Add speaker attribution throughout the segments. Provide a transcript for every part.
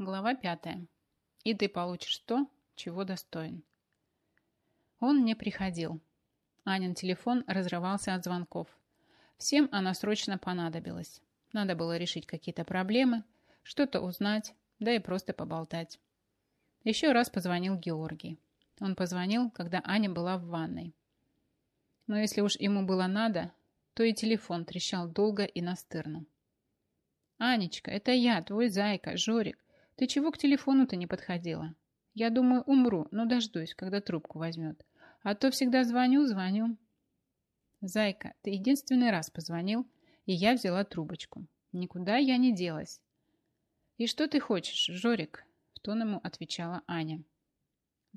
Speaker 1: Глава пятая. И ты получишь то, чего достоин. Он не приходил. Анин телефон разрывался от звонков. Всем она срочно понадобилась. Надо было решить какие-то проблемы, что-то узнать, да и просто поболтать. Еще раз позвонил Георгий. Он позвонил, когда Аня была в ванной. Но если уж ему было надо, то и телефон трещал долго и настырно. «Анечка, это я, твой зайка, Жорик. Ты чего к телефону-то не подходила? Я думаю, умру, но дождусь, когда трубку возьмет. А то всегда звоню, звоню». «Зайка, ты единственный раз позвонил, и я взяла трубочку. Никуда я не делась». «И что ты хочешь, Жорик?» – в тон ему отвечала Аня.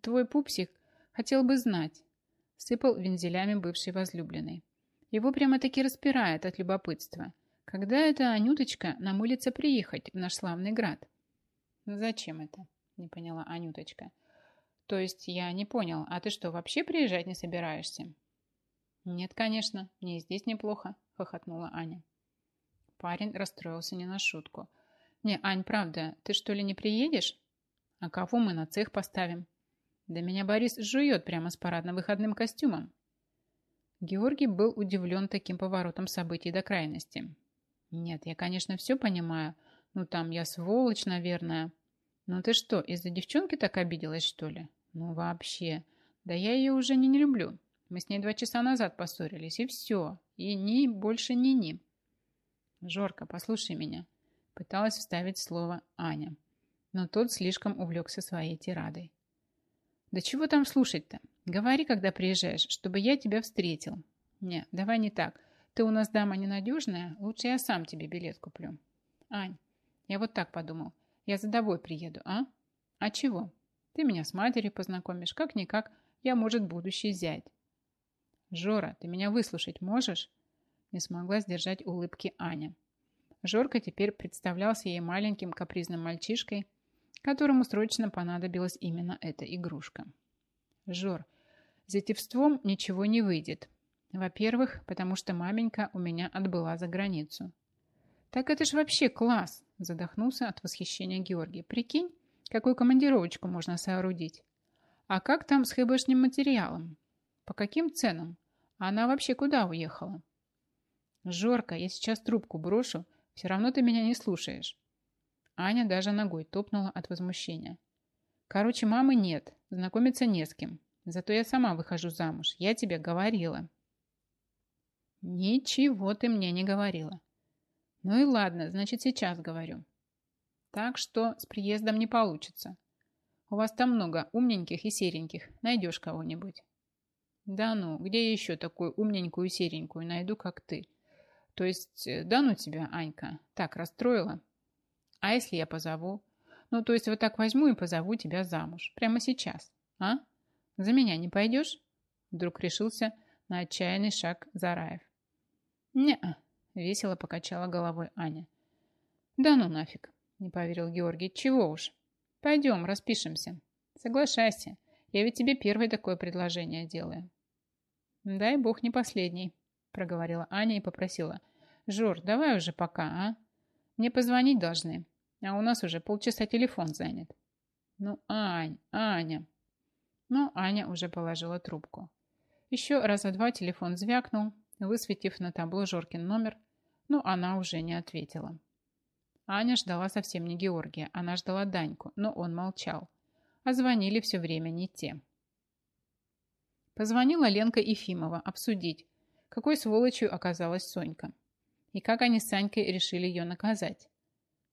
Speaker 1: «Твой пупсик хотел бы знать», – сыпал вензелями бывший возлюбленный. «Его прямо-таки распирает от любопытства. Когда это Анюточка намылится приехать в наш славный град?» «Зачем это?» – не поняла Анюточка. «То есть я не понял, а ты что, вообще приезжать не собираешься?» «Нет, конечно, мне здесь неплохо», – хохотнула Аня. Парень расстроился не на шутку. «Не, Ань, правда, ты что ли не приедешь? А кого мы на цех поставим?» «Да меня Борис жует прямо с парадно-выходным костюмом». Георгий был удивлен таким поворотом событий до крайности. «Нет, я, конечно, все понимаю. Ну, там я сволочь, наверное. Ну, ты что, из-за девчонки так обиделась, что ли? Ну, вообще. Да я ее уже не, не люблю. Мы с ней два часа назад поссорились, и все. И ни, больше ни, ни. Жорка, послушай меня. Пыталась вставить слово Аня. Но тот слишком увлекся своей тирадой. Да чего там слушать-то? Говори, когда приезжаешь, чтобы я тебя встретил. Не, давай не так. Ты у нас дама ненадежная, лучше я сам тебе билет куплю. Ань, я вот так подумал. Я за тобой приеду, а? А чего? Ты меня с матерью познакомишь. Как-никак, я, может, будущий зять. Жора, ты меня выслушать можешь? Не смогла сдержать улыбки Аня. Жорка теперь представлялся ей маленьким капризным мальчишкой, которому срочно понадобилась именно эта игрушка. Жор, за тевством ничего не выйдет. Во-первых, потому что маменька у меня отбыла за границу. Так это ж вообще класс, задохнулся от восхищения Георгий. Прикинь, какую командировочку можно соорудить. А как там с хбшным материалом? По каким ценам? Она вообще куда уехала? Жорка, я сейчас трубку брошу, все равно ты меня не слушаешь. Аня даже ногой топнула от возмущения. Короче, мамы нет, знакомиться не с кем. Зато я сама выхожу замуж. Я тебе говорила. Ничего ты мне не говорила. Ну и ладно, значит, сейчас говорю. Так что с приездом не получится. У вас там много умненьких и сереньких. Найдешь кого-нибудь. Да ну, где я еще такую умненькую и серенькую найду, как ты? То есть, э, да ну тебя, Анька, так расстроила. А если я позову? Ну, то есть вот так возьму и позову тебя замуж. Прямо сейчас. А? За меня не пойдешь? Вдруг решился на отчаянный шаг Зараев. «Не-а», весело покачала головой Аня. «Да ну нафиг», не поверил Георгий. «Чего уж? Пойдем, распишемся. Соглашайся, я ведь тебе первое такое предложение делаю». «Дай бог не последний», проговорила Аня и попросила. «Жор, давай уже пока, а? Мне позвонить должны, а у нас уже полчаса телефон занят». «Ну, Ань, Аня!» Но Аня уже положила трубку. Еще раза два телефон звякнул, высветив на табло Жоркин номер, но она уже не ответила. Аня ждала совсем не Георгия, она ждала Даньку, но он молчал. А звонили все время не те. Позвонила Ленка Ефимова обсудить, какой сволочью оказалась Сонька. И как они с Санькой решили ее наказать.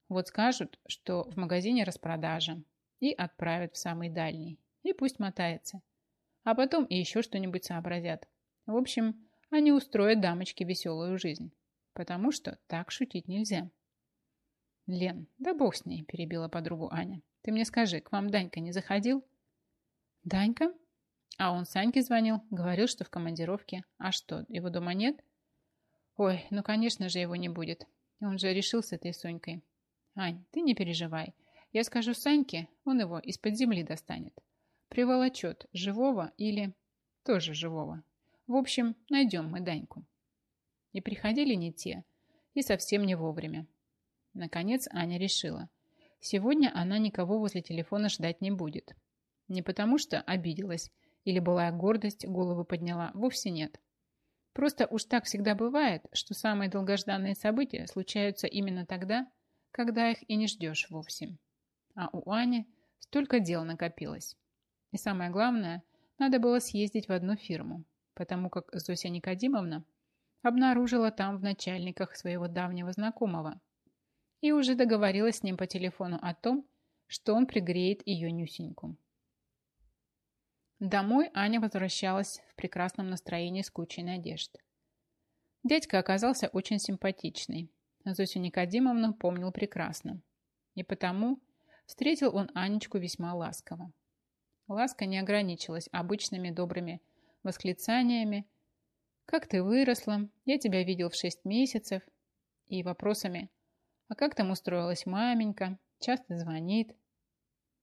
Speaker 1: Вот скажут, что в магазине распродажа, и отправят в самый дальний. И пусть мотается. А потом и еще что-нибудь сообразят. В общем, они устроят дамочке веселую жизнь. Потому что так шутить нельзя. Лен, да бог с ней, перебила подругу Аня. Ты мне скажи, к вам Данька не заходил? Данька? А он Саньке звонил, говорил, что в командировке. А что, его дома нет? Ой, ну конечно же его не будет. Он же решил с этой Сонькой. Ань, ты не переживай. Я скажу Саньке, он его из-под земли достанет. Приволочет живого или тоже живого. В общем, найдем мы Даньку. И приходили не те, и совсем не вовремя. Наконец Аня решила. Сегодня она никого возле телефона ждать не будет. Не потому что обиделась или былая гордость голову подняла, вовсе нет. Просто уж так всегда бывает, что самые долгожданные события случаются именно тогда, когда их и не ждешь вовсе. А у Ани столько дел накопилось. И самое главное, надо было съездить в одну фирму, потому как Зося Никодимовна обнаружила там в начальниках своего давнего знакомого и уже договорилась с ним по телефону о том, что он пригреет ее Нюсеньку. Домой Аня возвращалась в прекрасном настроении с кучей надежд. Дядька оказался очень симпатичный. Зосю Никодимовну помнил прекрасно. И потому встретил он Анечку весьма ласково. Ласка не ограничилась обычными добрыми восклицаниями «Как ты выросла? Я тебя видел в шесть месяцев» и вопросами «А как там устроилась маменька? Часто звонит?»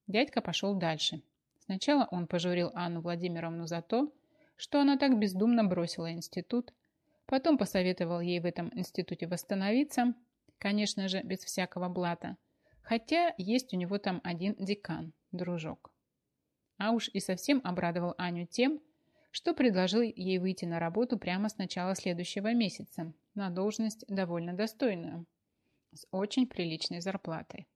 Speaker 1: Дядька пошел дальше, Сначала он пожурил Анну Владимировну за то, что она так бездумно бросила институт, потом посоветовал ей в этом институте восстановиться, конечно же, без всякого блата, хотя есть у него там один декан, дружок. А уж и совсем обрадовал Аню тем, что предложил ей выйти на работу прямо с начала следующего месяца на должность довольно достойную, с очень приличной зарплатой.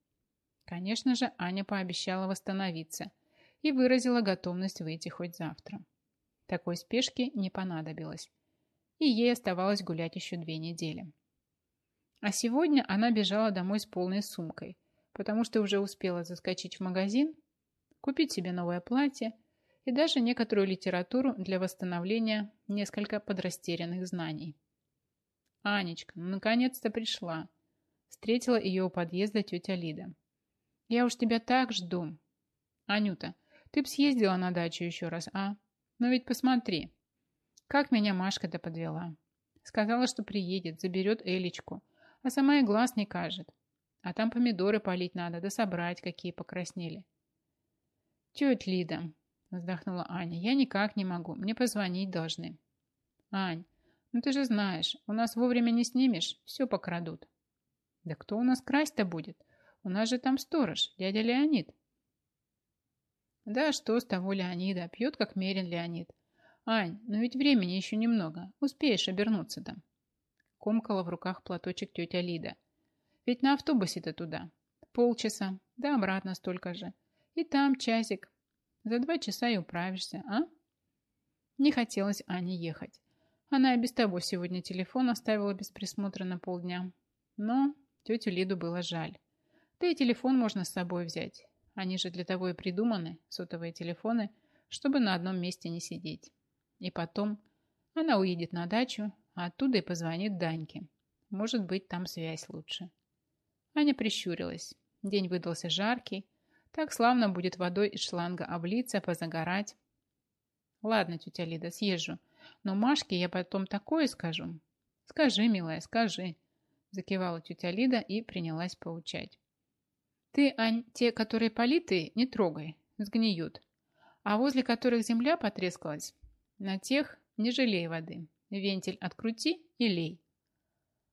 Speaker 1: Конечно же, Аня пообещала восстановиться – и выразила готовность выйти хоть завтра. Такой спешки не понадобилось, и ей оставалось гулять еще две недели. А сегодня она бежала домой с полной сумкой, потому что уже успела заскочить в магазин, купить себе новое платье и даже некоторую литературу для восстановления несколько подрастерянных знаний. «Анечка, ну наконец-то пришла!» Встретила ее у подъезда тетя Лида. «Я уж тебя так жду!» «Анюта, ты б съездила на дачу еще раз, а? Но ведь посмотри, как меня Машка-то подвела. Сказала, что приедет, заберет Элечку, а сама и глаз не кажет. А там помидоры полить надо, да собрать, какие покраснели. Тетя Лида, вздохнула Аня, я никак не могу, мне позвонить должны. Ань, ну ты же знаешь, у нас вовремя не снимешь, все покрадут. Да кто у нас красть-то будет? У нас же там сторож, дядя Леонид. Да что с того Леонида, пьет как мерен Леонид. Ань, но ведь времени еще немного, успеешь обернуться-то. Комкала в руках платочек тетя Лида. Ведь на автобусе-то туда. Полчаса, да обратно столько же. И там часик. За два часа и управишься, а? Не хотелось Ане ехать. Она и без того сегодня телефон оставила без присмотра на полдня. Но тетю Лиду было жаль. Да и телефон можно с собой взять. Они же для того и придуманы, сотовые телефоны, чтобы на одном месте не сидеть. И потом она уедет на дачу, а оттуда и позвонит Даньке. Может быть, там связь лучше. Аня прищурилась. День выдался жаркий. Так славно будет водой из шланга облиться, позагорать. Ладно, тетя Лида, съезжу. Но Машке я потом такое скажу. Скажи, милая, скажи. Закивала тетя Лида и принялась поучать. Ты, Ань, те, которые политые, не трогай, сгниют. А возле которых земля потрескалась, на тех не жалей воды. Вентиль открути и лей.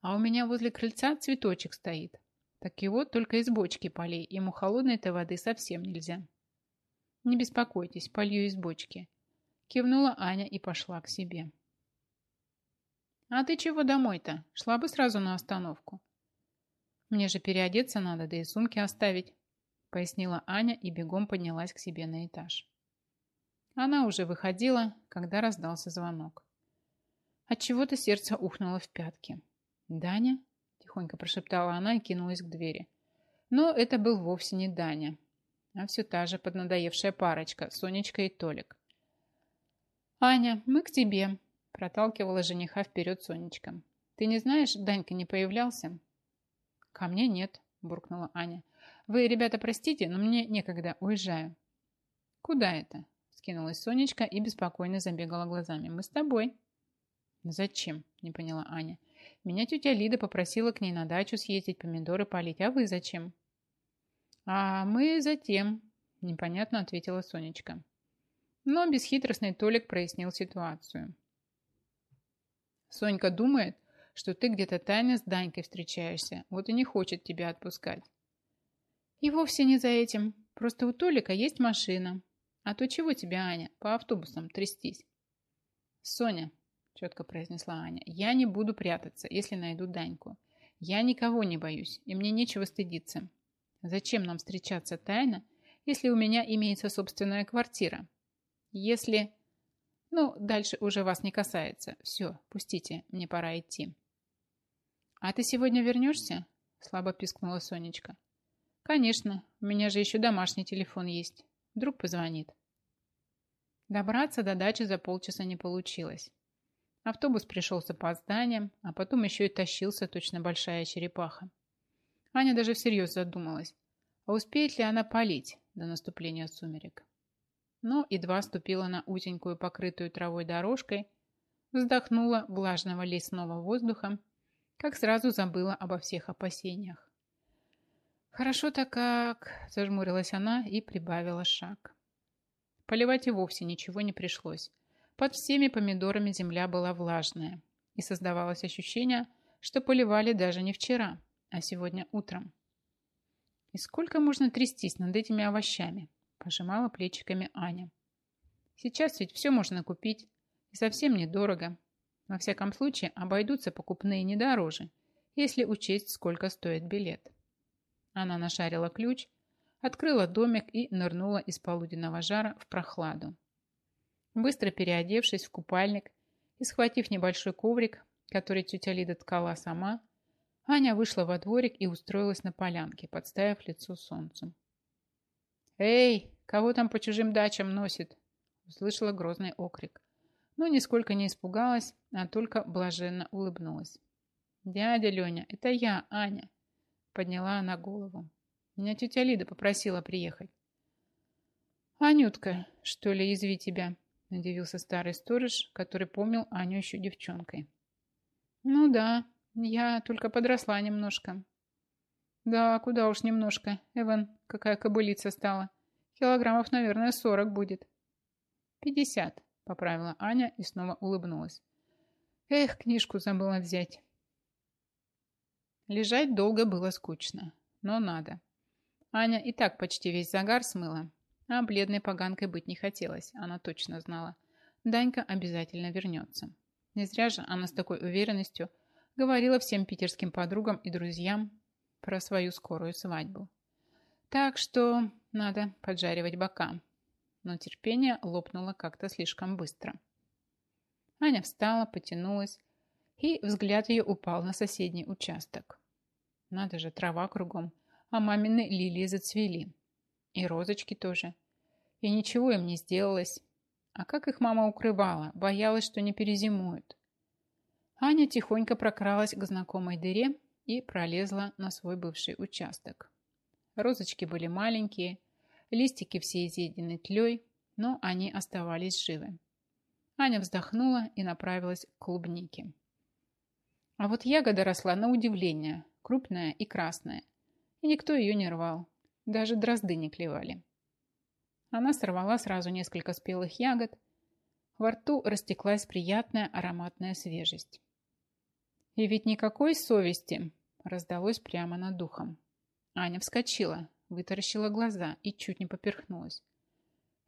Speaker 1: А у меня возле крыльца цветочек стоит. Так его только из бочки полей, ему холодной-то воды совсем нельзя. Не беспокойтесь, полью из бочки. Кивнула Аня и пошла к себе. А ты чего домой-то? Шла бы сразу на остановку. Мне же переодеться надо, да и сумки оставить, пояснила Аня и бегом поднялась к себе на этаж. Она уже выходила, когда раздался звонок. От чего то сердце ухнуло в пятки. «Даня?» – тихонько прошептала она и кинулась к двери. Но это был вовсе не Даня, а все та же поднадоевшая парочка, Сонечка и Толик. «Аня, мы к тебе», – проталкивала жениха вперед Сонечка. «Ты не знаешь, Данька не появлялся?» «Ко мне нет», – буркнула Аня. «Вы, ребята, простите, но мне некогда, уезжаю». «Куда это?» – скинулась Сонечка и беспокойно забегала глазами. «Мы с тобой». «Зачем?» – не поняла Аня. «Меня тетя Лида попросила к ней на дачу съездить, помидоры полить. А вы зачем?» «А мы затем», – непонятно ответила Сонечка. Но бесхитростный Толик прояснил ситуацию. Сонька думает, что ты где-то тайно с Данькой встречаешься, вот и не хочет тебя отпускать. И вовсе не за этим. Просто у Толика есть машина. А то чего тебе, Аня, по автобусам трястись? Соня, четко произнесла Аня, я не буду прятаться, если найду Даньку. Я никого не боюсь, и мне нечего стыдиться. Зачем нам встречаться тайно, если у меня имеется собственная квартира? Если... Ну, дальше уже вас не касается. Все, пустите, мне пора идти. А ты сегодня вернешься? Слабо пискнула Сонечка. Конечно, у меня же еще домашний телефон есть. Вдруг позвонит. Добраться до дачи за полчаса не получилось. Автобус пришел с опозданием, а потом еще и тащился точно большая черепаха. Аня даже всерьез задумалась, а успеет ли она палить до наступления сумерек. Но едва ступила на узенькую покрытую травой дорожкой, вздохнула влажного лесного воздуха, как сразу забыла обо всех опасениях. «Хорошо-то как!» – зажмурилась она и прибавила шаг. Поливать и вовсе ничего не пришлось. Под всеми помидорами земля была влажная, и создавалось ощущение, что поливали даже не вчера, а сегодня утром. «И сколько можно трястись над этими овощами?» – пожимала плечиками Аня. «Сейчас ведь все можно купить, и совсем недорого. Во всяком случае, обойдутся покупные не дороже, если учесть, сколько стоит билет». Она нашарила ключ, открыла домик и нырнула из полуденного жара в прохладу. Быстро переодевшись в купальник и схватив небольшой коврик, который тетя Лида ткала сама, Аня вышла во дворик и устроилась на полянке, подставив лицо солнцу. «Эй, кого там по чужим дачам носит?» услышала грозный окрик. Но нисколько не испугалась, а только блаженно улыбнулась. «Дядя Леня, это я, Аня!» Подняла она голову. Меня тетя Лида попросила приехать. «Анютка, что ли, изви тебя?» Удивился старый сторож, который помнил Аню еще девчонкой. «Ну да, я только подросла немножко». «Да, куда уж немножко. Эван, какая кобылица стала. Килограммов, наверное, сорок будет». «Пятьдесят», — поправила Аня и снова улыбнулась. «Эх, книжку забыла взять». Лежать долго было скучно, но надо. Аня и так почти весь загар смыла, а бледной поганкой быть не хотелось, она точно знала. Данька обязательно вернется. Не зря же она с такой уверенностью говорила всем питерским подругам и друзьям про свою скорую свадьбу. Так что надо поджаривать бока. Но терпение лопнуло как-то слишком быстро. Аня встала, потянулась, и взгляд ее упал на соседний участок. Надо же, трава кругом, а мамины лилии зацвели. И розочки тоже. И ничего им не сделалось. А как их мама укрывала? Боялась, что не перезимуют. Аня тихонько прокралась к знакомой дыре и пролезла на свой бывший участок. Розочки были маленькие, листики все изъедены тлей, но они оставались живы. Аня вздохнула и направилась к клубнике. А вот ягода росла на удивление, крупная и красная, и никто ее не рвал. Даже дрозды не клевали. Она сорвала сразу несколько спелых ягод. Во рту растеклась приятная ароматная свежесть. И ведь никакой совести раздалось прямо над духом. Аня вскочила, вытаращила глаза и чуть не поперхнулась.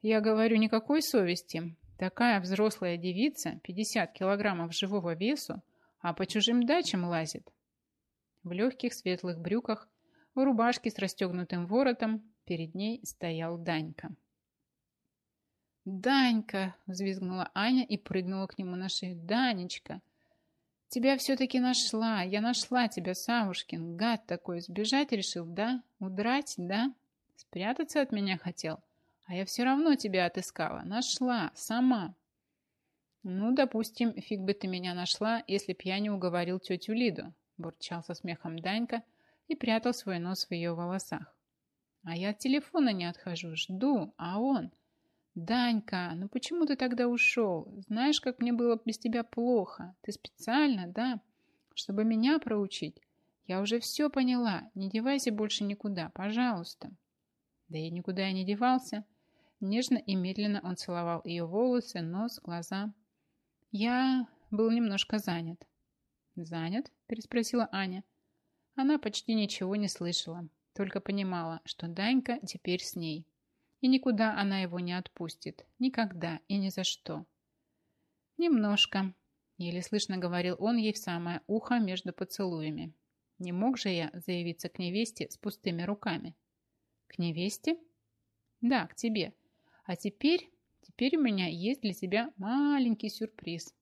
Speaker 1: Я говорю, никакой совести. Такая взрослая девица, 50 килограммов живого весу, а по чужим дачам лазит. В легких светлых брюках в рубашке с расстегнутым воротом перед ней стоял Данька. «Данька!» – взвизгнула Аня и прыгнула к нему на шею. «Данечка! Тебя все-таки нашла! Я нашла тебя, Савушкин! Гад такой! Сбежать решил, да? Удрать, да? Спрятаться от меня хотел? А я все равно тебя отыскала! Нашла! Сама!» «Ну, допустим, фиг бы ты меня нашла, если б я не уговорил тетю Лиду», – бурчал со смехом Данька – и прятал свой нос в ее волосах. А я от телефона не отхожу, жду, а он... «Данька, ну почему ты тогда ушел? Знаешь, как мне было без тебя плохо? Ты специально, да? Чтобы меня проучить? Я уже все поняла. Не девайся больше никуда, пожалуйста». Да и никуда я не девался. Нежно и медленно он целовал ее волосы, нос, глаза. Я был немножко занят. «Занят?» – переспросила Аня. Она почти ничего не слышала. Только понимала, что Данька теперь с ней. И никуда она его не отпустит. Никогда и ни за что. Немножко. Еле слышно говорил он ей в самое ухо между поцелуями. Не мог же я заявиться к невесте с пустыми руками? К невесте? Да, к тебе. А теперь, теперь у меня есть для тебя маленький сюрприз.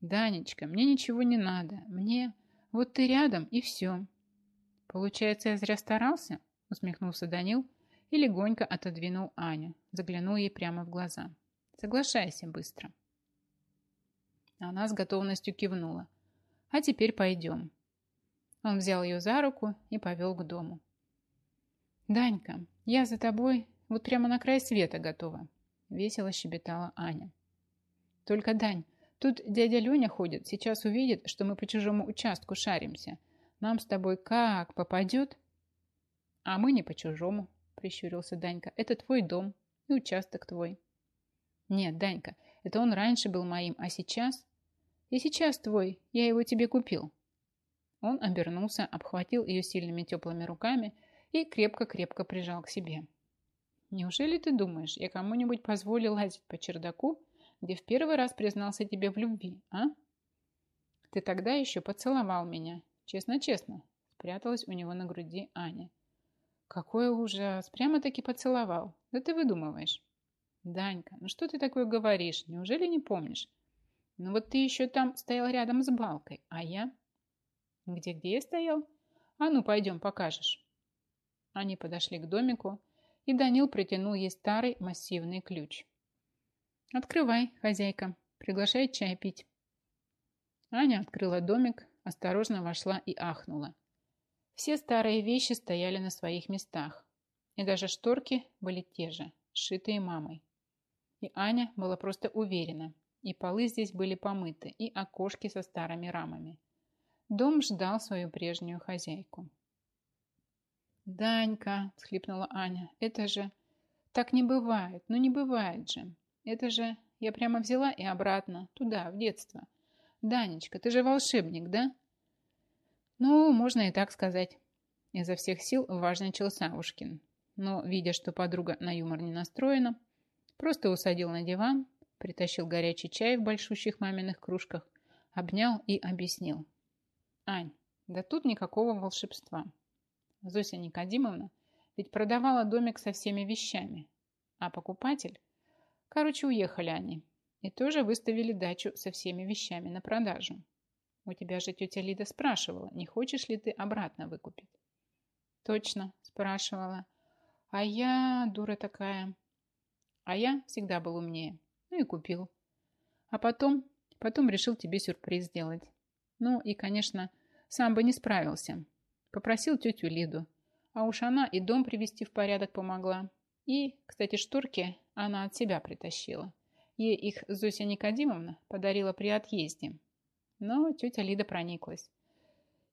Speaker 1: Данечка, мне ничего не надо. Мне... Вот ты рядом, и все. Получается, я зря старался? Усмехнулся Данил и легонько отодвинул Аню. Заглянул ей прямо в глаза. Соглашайся быстро. Она с готовностью кивнула. А теперь пойдем. Он взял ее за руку и повел к дому. «Данька, я за тобой вот прямо на край света готова», весело щебетала Аня. «Только, Дань, тут дядя Леня ходит, сейчас увидит, что мы по чужому участку шаримся. Нам с тобой как попадет?» «А мы не по чужому», прищурился Данька. «Это твой дом и участок твой». «Нет, Данька, это он раньше был моим, а сейчас?» «И сейчас твой, я его тебе купил», он обернулся, обхватил ее сильными теплыми руками и крепко-крепко прижал к себе. «Неужели ты думаешь, я кому-нибудь позволю лазить по чердаку, где в первый раз признался тебе в любви, а?» «Ты тогда еще поцеловал меня. Честно-честно», спряталась у него на груди Аня. «Какой ужас! Прямо-таки поцеловал. Да ты выдумываешь». «Данька, ну что ты такое говоришь? Неужели не помнишь? Ну вот ты еще там стоял рядом с балкой, а я...» Где-где я стоял? А ну, пойдем, покажешь. Они подошли к домику, и Данил протянул ей старый массивный ключ. «Открывай, хозяйка. Приглашай чай пить». Аня открыла домик, осторожно вошла и ахнула. Все старые вещи стояли на своих местах, и даже шторки были те же, сшитые мамой. И Аня была просто уверена, и полы здесь были помыты, и окошки со старыми рамами. Дом ждал свою прежнюю хозяйку. «Данька!» – схлипнула Аня. «Это же... Так не бывает. Ну не бывает же. Это же... Я прямо взяла и обратно. Туда, в детство. Данечка, ты же волшебник, да?» «Ну, можно и так сказать». Изо всех сил важничал Савушкин. Но, видя, что подруга на юмор не настроена, просто усадил на диван, притащил горячий чай в большущих маминых кружках, обнял и объяснил. Ань, да тут никакого волшебства. Зося Никодимовна ведь продавала домик со всеми вещами. А покупатель... Короче, уехали они. И тоже выставили дачу со всеми вещами на продажу. У тебя же тетя Лида спрашивала, не хочешь ли ты обратно выкупить? Точно, спрашивала. А я дура такая. А я всегда был умнее. Ну и купил. А потом, потом решил тебе сюрприз сделать. Ну и, конечно, сам бы не справился. Попросил тетю Лиду. А уж она и дом привести в порядок помогла. И, кстати, шторки она от себя притащила. Ей их Зося Никодимовна подарила при отъезде. Но тетя Лида прониклась.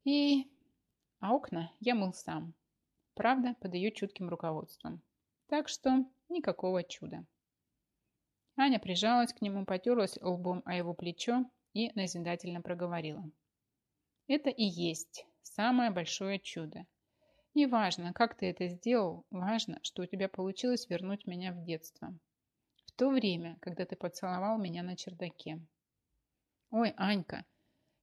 Speaker 1: И... А окна я мыл сам. Правда, под ее чутким руководством. Так что никакого чуда. Аня прижалась к нему, потерлась лбом о его плечо и назидательно проговорила. Это и есть самое большое чудо. Не важно, как ты это сделал, важно, что у тебя получилось вернуть меня в детство. В то время, когда ты поцеловал меня на чердаке. Ой, Анька,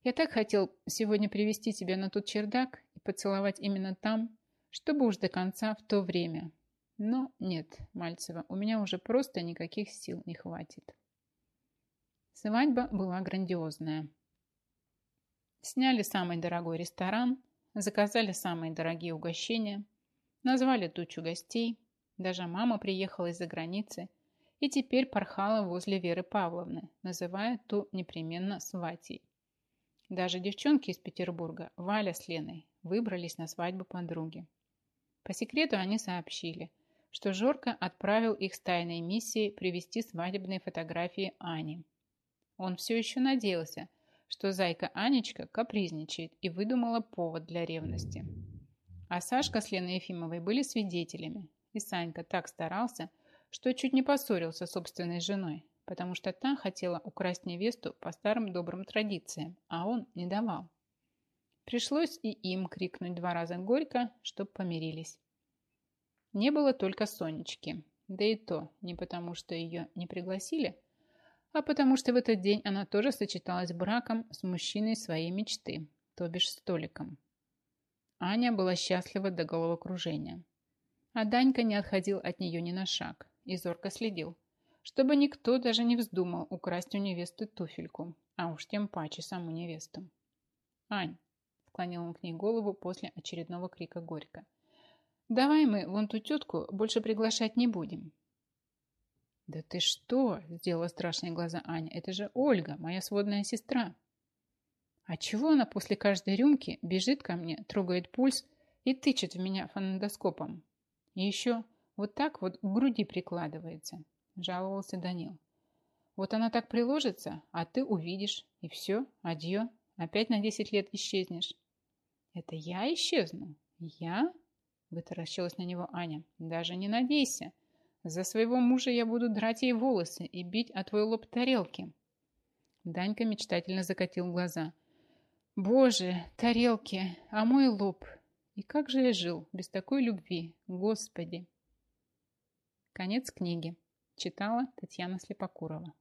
Speaker 1: я так хотел сегодня привести тебя на тот чердак и поцеловать именно там, чтобы уж до конца в то время. Но нет, Мальцева, у меня уже просто никаких сил не хватит. Свадьба была грандиозная. Сняли самый дорогой ресторан, заказали самые дорогие угощения, назвали тучу гостей, даже мама приехала из-за границы и теперь порхала возле Веры Павловны, называя ту непременно сватей. Даже девчонки из Петербурга, Валя с Леной, выбрались на свадьбу подруги. По секрету они сообщили, что Жорка отправил их с тайной миссией привезти свадебные фотографии Ани. Он все еще надеялся, что зайка Анечка капризничает и выдумала повод для ревности. А Сашка с Леной Ефимовой были свидетелями, и Санька так старался, что чуть не поссорился с собственной женой, потому что та хотела украсть невесту по старым добрым традициям, а он не давал. Пришлось и им крикнуть два раза горько, чтоб помирились. Не было только Сонечки, да и то не потому, что ее не пригласили, а потому что в этот день она тоже сочеталась браком с мужчиной своей мечты, то бишь столиком. Аня была счастлива до головокружения. А Данька не отходил от нее ни на шаг и зорко следил, чтобы никто даже не вздумал украсть у невесты туфельку, а уж тем паче саму невесту. «Ань», — склонил он к ней голову после очередного крика горько, «давай мы вон ту тетку больше приглашать не будем». «Да ты что?» – сделала страшные глаза Аня. «Это же Ольга, моя сводная сестра». «А чего она после каждой рюмки бежит ко мне, трогает пульс и тычет в меня фонендоскопом?» И еще вот так вот к груди прикладывается, жаловался Данил. Вот она так приложится, а ты увидишь, и все, адье, опять на 10 лет исчезнешь. Это я исчезну? Я? Вытаращилась на него Аня. Даже не надейся. За своего мужа я буду драть ей волосы и бить о твой лоб тарелки. Данька мечтательно закатил глаза. Боже, тарелки, а мой лоб, и как же я жил без такой любви, Господи! Конец книги. Читала Татьяна Слепокурова.